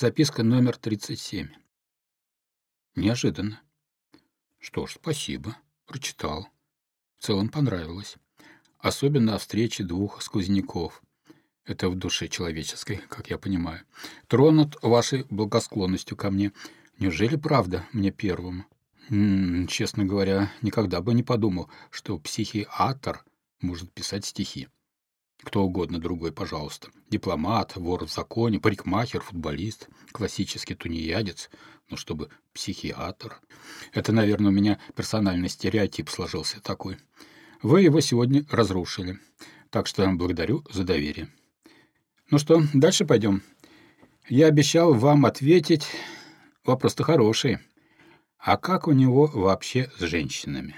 Записка номер 37. Неожиданно. Что ж, спасибо. Прочитал. В целом понравилось. Особенно о встрече двух сквозняков. Это в душе человеческой, как я понимаю. Тронут вашей благосклонностью ко мне. Неужели правда мне первому? М -м, честно говоря, никогда бы не подумал, что психиатр может писать стихи. Кто угодно другой, пожалуйста. Дипломат, вор в законе, парикмахер, футболист, классический тунеядец, но чтобы психиатр. Это, наверное, у меня персональный стереотип сложился такой. Вы его сегодня разрушили. Так что благодарю за доверие. Ну что, дальше пойдем. Я обещал вам ответить. Вопрос-то хороший. А как у него вообще с женщинами?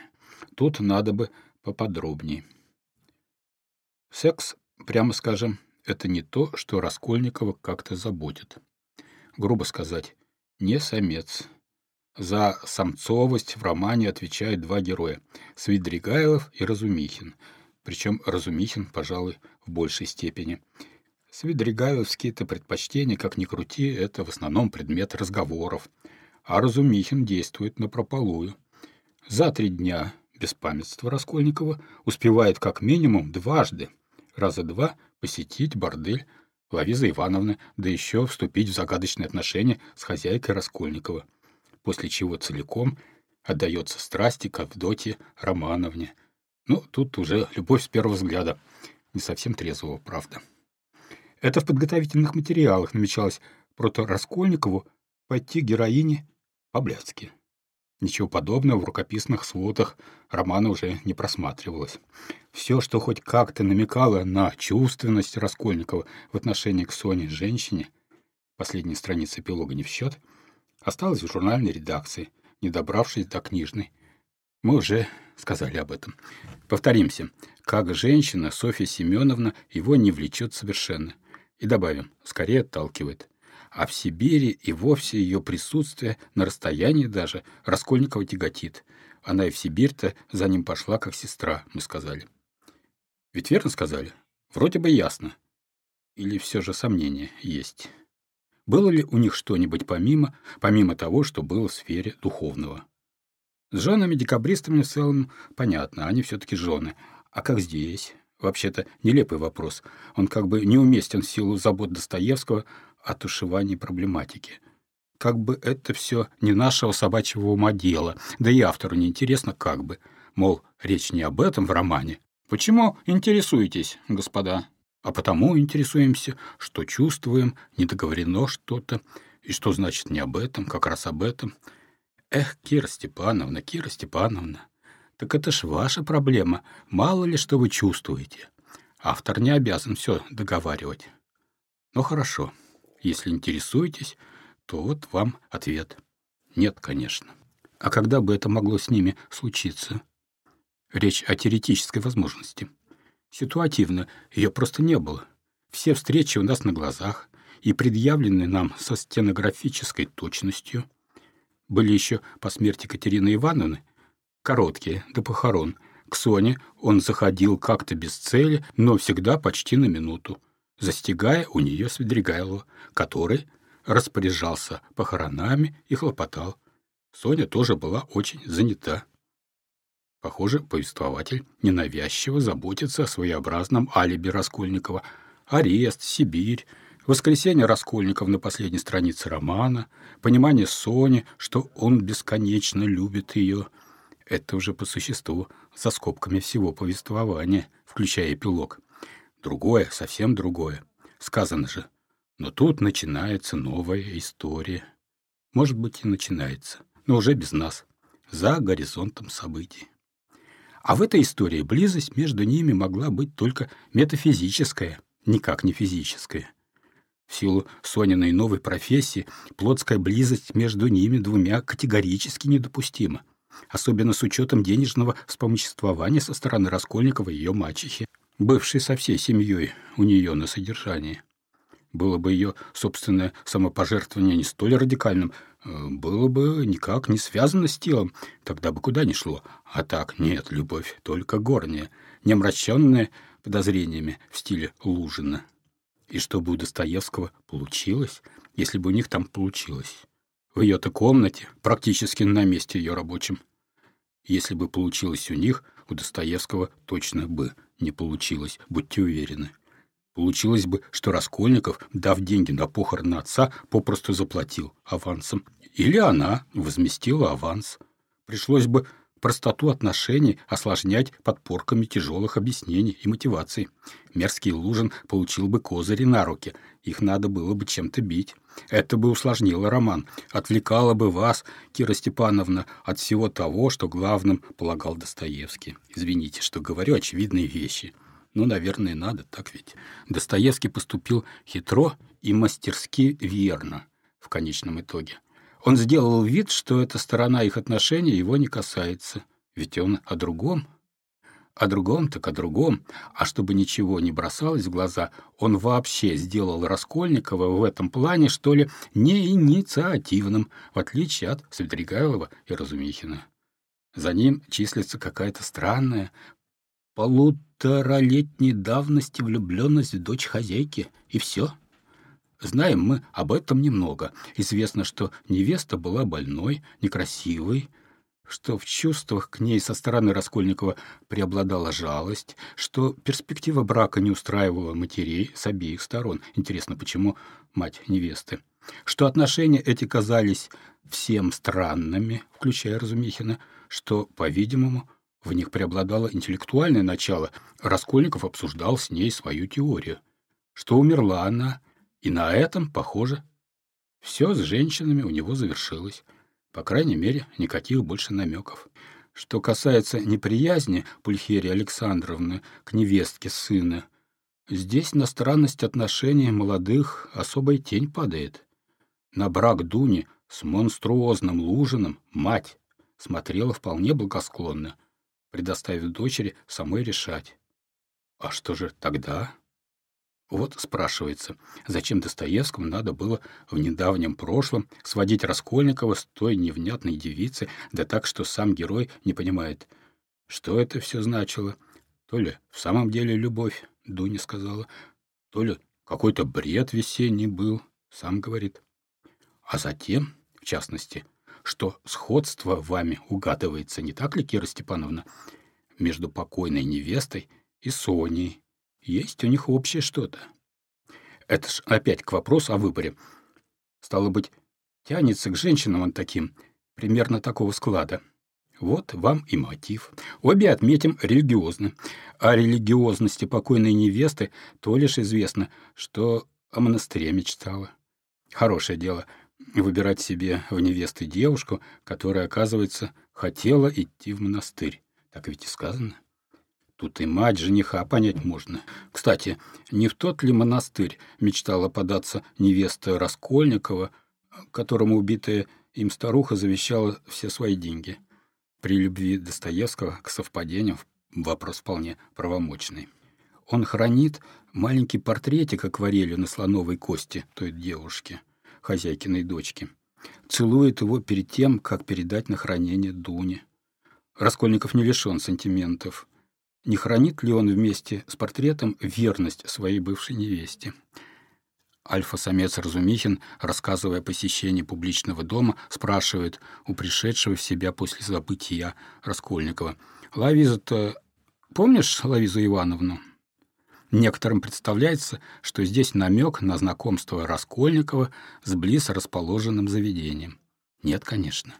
Тут надо бы поподробнее. Секс, прямо скажем, это не то, что Раскольникова как-то заботит. Грубо сказать, не самец. За самцовость в романе отвечают два героя — Свидригайлов и Разумихин. Причем Разумихин, пожалуй, в большей степени. Свидригайловские-то предпочтения, как ни крути, это в основном предмет разговоров. А Разумихин действует напропалую. За три дня беспамятства Раскольникова успевает как минимум дважды раза два посетить бордель Лавизы Ивановны, да еще вступить в загадочные отношения с хозяйкой Раскольникова, после чего целиком отдается страсти к Авдотье Романовне. Ну, тут уже любовь с первого взгляда, не совсем трезвого, правда. Это в подготовительных материалах намечалось прото Раскольникову пойти героине по-блядски. Ничего подобного в рукописных сводах романа уже не просматривалось. Все, что хоть как-то намекало на чувственность Раскольникова в отношении к Соне женщине, последняя страница эпилога не в счет, осталось в журнальной редакции, не добравшись до книжной. Мы уже сказали об этом. Повторимся, как женщина Софья Семеновна его не влечет совершенно. И добавим, скорее отталкивает а в Сибири и вовсе ее присутствие, на расстоянии даже, Раскольникова тяготит. Она и в Сибирь-то за ним пошла, как сестра, мы сказали. Ведь верно сказали? Вроде бы ясно. Или все же сомнения есть? Было ли у них что-нибудь помимо, помимо того, что было в сфере духовного? С женами-декабристами в целом понятно, они все-таки жены. А как здесь? Вообще-то нелепый вопрос. Он как бы неуместен в силу забот Достоевского о тушевании проблематики. Как бы это все не нашего собачьего ума дело, да и автору не интересно как бы. Мол, речь не об этом в романе. Почему интересуетесь, господа? А потому интересуемся, что чувствуем, не договорено что-то, и что значит не об этом, как раз об этом. Эх, Кира Степановна, Кира Степановна, так это ж ваша проблема, мало ли что вы чувствуете. Автор не обязан все договаривать. Ну хорошо, если интересуетесь, то вот вам ответ. Нет, конечно. А когда бы это могло с ними случиться? Речь о теоретической возможности. Ситуативно ее просто не было. Все встречи у нас на глазах и предъявлены нам со стенографической точностью. Были еще по смерти Катерины Ивановны, короткие, до похорон. К Соне он заходил как-то без цели, но всегда почти на минуту застигая у нее Свидригайлова, который распоряжался похоронами и хлопотал. Соня тоже была очень занята. Похоже, повествователь ненавязчиво заботится о своеобразном алиби Раскольникова. Арест, Сибирь, воскресенье Раскольников на последней странице романа, понимание Сони, что он бесконечно любит ее. Это уже по существу, за скобками всего повествования, включая эпилог. Другое, совсем другое. Сказано же. Но тут начинается новая история. Может быть, и начинается, но уже без нас, за горизонтом событий. А в этой истории близость между ними могла быть только метафизическая, никак не физическая. В силу Сониной новой профессии плотская близость между ними двумя категорически недопустима, особенно с учетом денежного вспомоществования со стороны Раскольникова и ее мачехи бывшей со всей семьей у нее на содержании. Было бы ее собственное самопожертвование не столь радикальным, э, было бы никак не связано с телом, тогда бы куда ни шло. А так нет, любовь только горняя, не омраченная подозрениями в стиле Лужина. И чтобы у Достоевского получилось, если бы у них там получилось. В ее-то комнате, практически на месте ее рабочем. Если бы получилось у них, у Достоевского точно бы не получилось, будьте уверены. Получилось бы, что Раскольников, дав деньги на похороны отца, попросту заплатил авансом. Или она возместила аванс. Пришлось бы простоту отношений осложнять подпорками тяжелых объяснений и мотиваций. Мерзкий Лужин получил бы козыри на руки, их надо было бы чем-то бить. Это бы усложнило роман, отвлекало бы вас, Кира Степановна, от всего того, что главным полагал Достоевский. Извините, что говорю очевидные вещи. Ну, наверное, надо, так ведь. Достоевский поступил хитро и мастерски верно в конечном итоге. Он сделал вид, что эта сторона их отношений его не касается. Ведь он о другом. О другом так о другом. А чтобы ничего не бросалось в глаза, он вообще сделал Раскольникова в этом плане, что ли, не инициативным, в отличие от Свидригайлова и Разумихина. За ним числится какая-то странная, полуторалетней давности влюбленность в дочь хозяйки, и все. Знаем мы об этом немного. Известно, что невеста была больной, некрасивой, что в чувствах к ней со стороны Раскольникова преобладала жалость, что перспектива брака не устраивала матерей с обеих сторон. Интересно, почему мать невесты? Что отношения эти казались всем странными, включая Разумихина, что, по-видимому, в них преобладало интеллектуальное начало. Раскольников обсуждал с ней свою теорию. Что умерла она, и на этом, похоже, все с женщинами у него завершилось. По крайней мере, никаких больше намеков. Что касается неприязни Пульхерии Александровны к невестке сына, здесь на странность отношений молодых особая тень падает. На брак Дуни с монструозным Лужиным мать смотрела вполне благосклонно, предоставив дочери самой решать. А что же тогда? Вот спрашивается, зачем Достоевскому надо было в недавнем прошлом сводить Раскольникова с той невнятной девицей, да так, что сам герой не понимает, что это все значило. То ли в самом деле любовь, Дуня сказала, то ли какой-то бред весенний был, сам говорит. А затем, в частности, что сходство вами угадывается, не так ли, Кира Степановна, между покойной невестой и Соней, есть у них общее что-то. Это ж опять к вопросу о выборе. Стало быть, тянется к женщинам он таким, примерно такого склада. Вот вам и мотив. Обе отметим религиозно. О религиозности покойной невесты то лишь известно, что о монастыре мечтала. Хорошее дело выбирать себе в невесты девушку, которая, оказывается, хотела идти в монастырь. Так ведь и сказано. Тут и мать жениха понять можно. Кстати, не в тот ли монастырь мечтала податься невеста Раскольникова, которому убитая им старуха завещала все свои деньги? При любви Достоевского к совпадениям вопрос вполне правомочный. Он хранит маленький портретик акварелью на слоновой кости той девушки, хозяйкиной дочки. Целует его перед тем, как передать на хранение Дуне. Раскольников не лишен сантиментов не хранит ли он вместе с портретом верность своей бывшей невесте. Альфа-самец Разумихин, рассказывая о посещении публичного дома, спрашивает у пришедшего в себя после забытия Раскольникова. «Лавиза-то... Помнишь Лавизу Ивановну?» Некоторым представляется, что здесь намек на знакомство Раскольникова с близ расположенным заведением. Нет, конечно.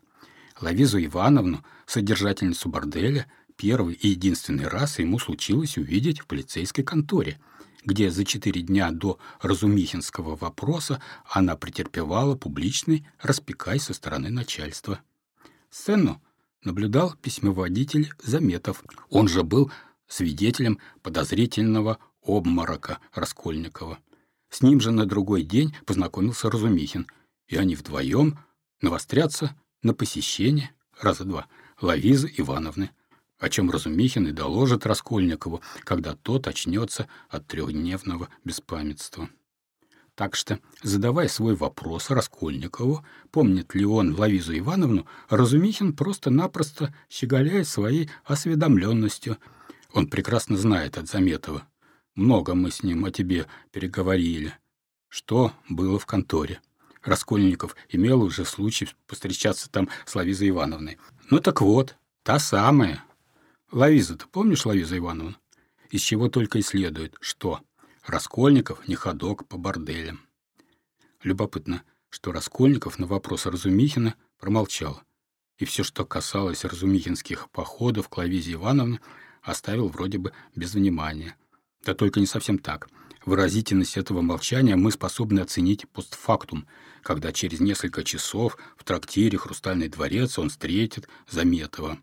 Лавизу Ивановну, содержательницу борделя, первый и единственный раз ему случилось увидеть в полицейской конторе, где за четыре дня до Разумихинского вопроса она претерпевала публичный распекай со стороны начальства. Сцену наблюдал письмоводитель Заметов. Он же был свидетелем подозрительного обморока Раскольникова. С ним же на другой день познакомился Разумихин, и они вдвоем навострятся на посещение раза два Лавизы Ивановны о чем Разумихин и доложит Раскольникову, когда тот очнется от трехдневного беспамятства. Так что, задавая свой вопрос Раскольникову, помнит ли он Лавизу Ивановну, Разумихин просто-напросто щеголяет своей осведомленностью. Он прекрасно знает от Заметова. Много мы с ним о тебе переговорили. Что было в конторе? Раскольников имел уже случай повстречаться там с Лавизой Ивановной. Ну так вот, та самая. Лавиза, ты помнишь Лавиза Ивановна? Из чего только и следует, что Раскольников не ходок по борделям. Любопытно, что Раскольников на вопрос Разумихина промолчал, и все, что касалось разумихинских походов к Лавизе Ивановне, оставил вроде бы без внимания. Да только не совсем так. Выразительность этого молчания мы способны оценить постфактум, когда через несколько часов в трактире «Хрустальный дворец» он встретит Заметова.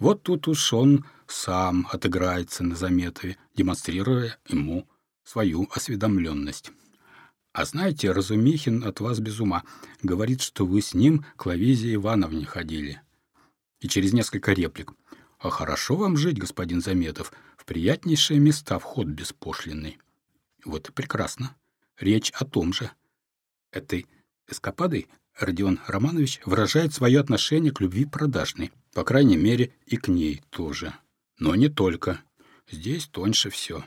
Вот тут уж он сам отыграется на Заметове, демонстрируя ему свою осведомленность. А знаете, Разумихин от вас без ума. Говорит, что вы с ним к Лавизе Ивановне ходили. И через несколько реплик. А хорошо вам жить, господин Заметов, в приятнейшие места вход беспошлинный. Вот и прекрасно. Речь о том же. Этой эскападой Родион Романович выражает свое отношение к любви продажной. По крайней мере, и к ней тоже. Но не только. Здесь тоньше все.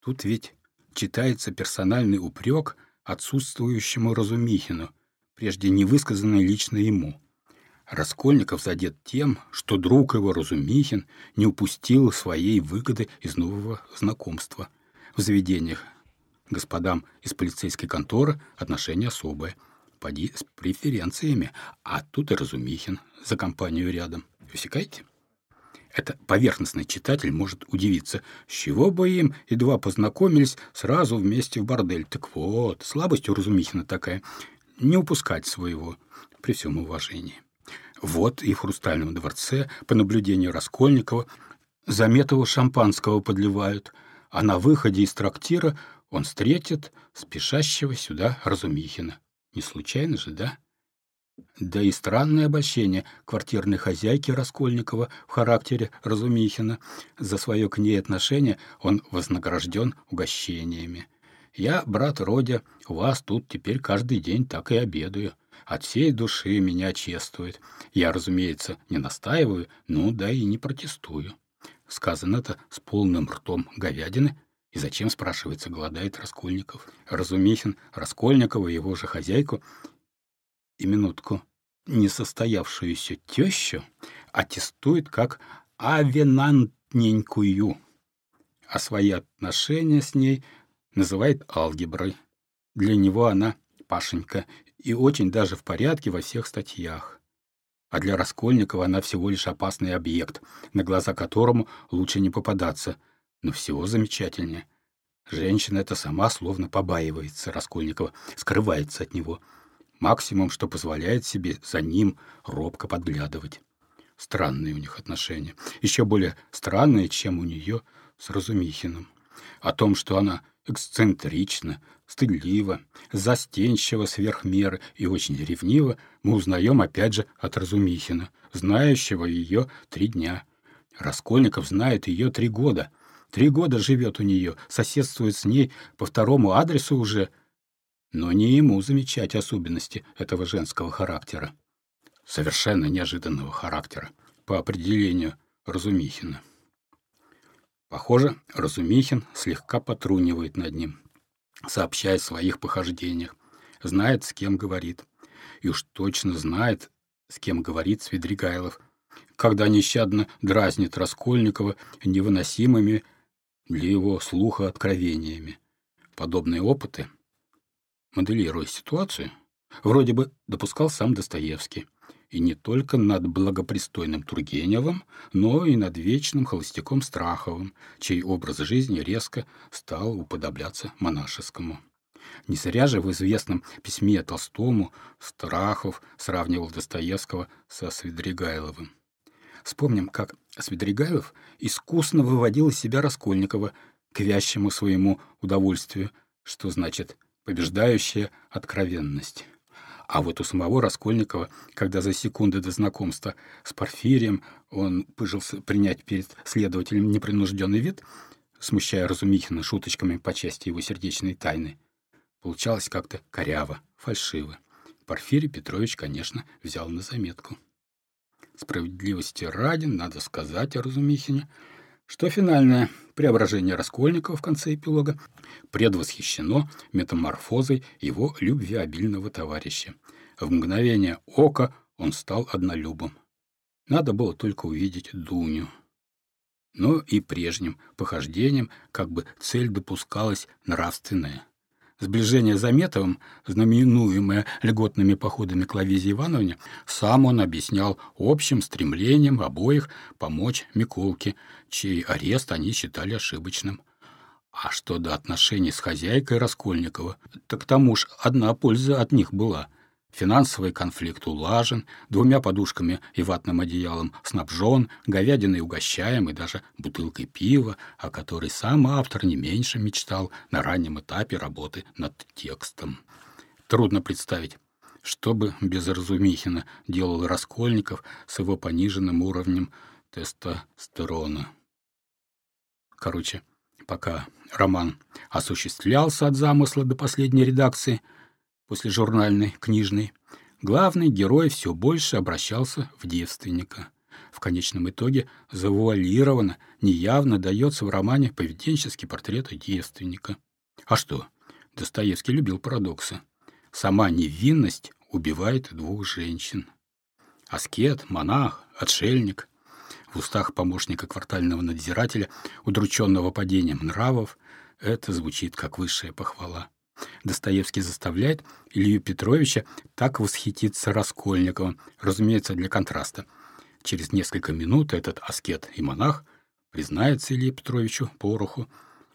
Тут ведь читается персональный упрек отсутствующему Разумихину, прежде не высказанный лично ему. Раскольников задет тем, что друг его Разумихин не упустил своей выгоды из нового знакомства. В заведениях господам из полицейской конторы отношения особые. Поди с преференциями, а тут и Разумихин за компанию рядом. Усекаете? Это поверхностный читатель может удивиться, с чего бы им, едва познакомились, сразу вместе в бордель. Так вот, слабость у Разумихина такая — не упускать своего, при всем уважении. Вот и в «Хрустальном дворце» по наблюдению Раскольникова заметого шампанского подливают, а на выходе из трактира он встретит спешащего сюда Разумихина. Не случайно же, да? Да и странное обольщение квартирной хозяйки Раскольникова в характере Разумихина. За свое к ней отношение он вознагражден угощениями. «Я, брат Родя, у вас тут теперь каждый день так и обедаю. От всей души меня чествует. Я, разумеется, не настаиваю, ну да и не протестую». Сказано это с полным ртом говядины, и зачем, спрашивается, голодает Раскольников? Разумихин, Раскольникова, его же хозяйку, и минутку, несостоявшуюся тещу аттестует как авенантненькую, а свои отношения с ней называет алгеброй. Для него она Пашенька и очень даже в порядке во всех статьях. А для Раскольникова она всего лишь опасный объект, на глаза которому лучше не попадаться, но всего замечательнее. Женщина эта сама словно побаивается Раскольникова, скрывается от него — максимум, что позволяет себе за ним робко подглядывать. Странные у них отношения. Еще более странные, чем у нее с Разумихиным. О том, что она эксцентрична, стыдлива, застенчива сверх меры и очень ревнива, мы узнаем опять же от Разумихина, знающего ее три дня. Раскольников знает ее три года. Три года живет у нее, соседствует с ней по второму адресу уже, но не ему замечать особенности этого женского характера. Совершенно неожиданного характера, по определению Разумихина. Похоже, Разумихин слегка потрунивает над ним, сообщая о своих похождениях, знает, с кем говорит. И уж точно знает, с кем говорит Свидригайлов, когда нещадно дразнит Раскольникова невыносимыми для его слуха откровениями. Подобные опыты — моделируя ситуацию, вроде бы допускал сам Достоевский. И не только над благопристойным Тургеневым, но и над вечным холостяком Страховым, чей образ жизни резко стал уподобляться монашескому. Не зря же в известном письме Толстому Страхов сравнивал Достоевского со Свидригайловым. Вспомним, как Свидригайлов искусно выводил из себя Раскольникова к вящему своему удовольствию, что значит побеждающая откровенность. А вот у самого Раскольникова, когда за секунды до знакомства с Порфирием он пыжился принять перед следователем непринужденный вид, смущая Разумихина шуточками по части его сердечной тайны, получалось как-то коряво, фальшиво. Порфирий Петрович, конечно, взял на заметку. Справедливости ради, надо сказать о Разумихине, что финальное преображение Раскольникова в конце эпилога предвосхищено метаморфозой его любвеобильного товарища. В мгновение ока он стал однолюбом. Надо было только увидеть Дуню. Но и прежним похождением как бы цель допускалась нравственная. Сближение Заметовым, знаменуемое льготными походами к Лавизе Ивановне, сам он объяснял общим стремлением обоих помочь Миколке, чей арест они считали ошибочным. А что до отношений с хозяйкой Раскольникова, так тому ж одна польза от них была — Финансовый конфликт улажен, двумя подушками и ватным одеялом снабжен, говядиной угощаем и даже бутылкой пива, о которой сам автор не меньше мечтал на раннем этапе работы над текстом. Трудно представить, что бы без Разумихина делал Раскольников с его пониженным уровнем тестостерона. Короче, пока роман осуществлялся от замысла до последней редакции – после журнальной, книжной, главный герой все больше обращался в девственника. В конечном итоге завуалированно, неявно дается в романе поведенческий портрет девственника. А что? Достоевский любил парадоксы. Сама невинность убивает двух женщин. Аскет, монах, отшельник. В устах помощника квартального надзирателя, удрученного падением нравов, это звучит как высшая похвала. Достоевский заставляет Илью Петровича так восхититься Раскольниковым, разумеется, для контраста. Через несколько минут этот аскет и монах признается Илье Петровичу Пороху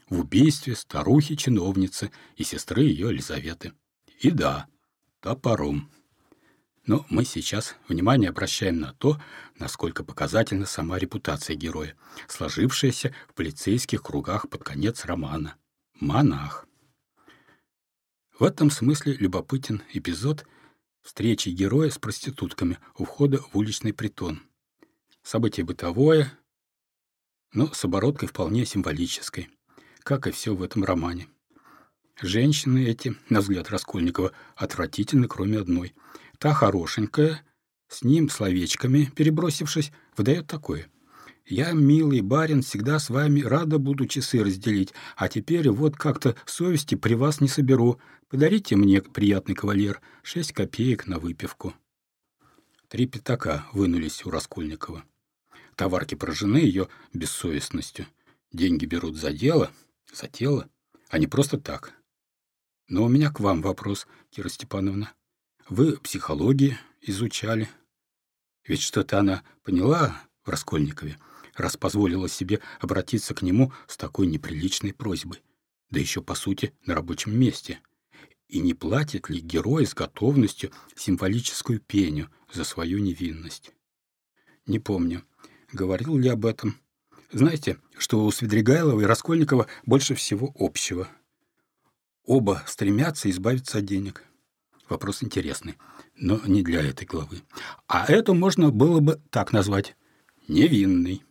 в убийстве старухи-чиновницы и сестры ее Елизаветы. И да, топором. Но мы сейчас внимание обращаем на то, насколько показательна сама репутация героя, сложившаяся в полицейских кругах под конец романа. Монах. В этом смысле любопытен эпизод встречи героя с проститутками у входа в уличный притон. Событие бытовое, но с обороткой вполне символической, как и все в этом романе. Женщины эти, на взгляд Раскольникова, отвратительны, кроме одной. Та хорошенькая, с ним словечками перебросившись, выдает такое. Я, милый барин, всегда с вами рада буду часы разделить, а теперь вот как-то совести при вас не соберу. Подарите мне, приятный кавалер, шесть копеек на выпивку». Три пятака вынулись у Раскольникова. Товарки поражены ее бессовестностью. Деньги берут за дело, за тело, а не просто так. Но у меня к вам вопрос, Кира Степановна. Вы психологии изучали. Ведь что-то она поняла в Раскольникове раз позволила себе обратиться к нему с такой неприличной просьбой, да еще, по сути, на рабочем месте. И не платит ли герой с готовностью символическую пеню за свою невинность? Не помню, говорил ли об этом. Знаете, что у Свидригайлова и Раскольникова больше всего общего? Оба стремятся избавиться от денег. Вопрос интересный, но не для этой главы. А это можно было бы так назвать – невинный.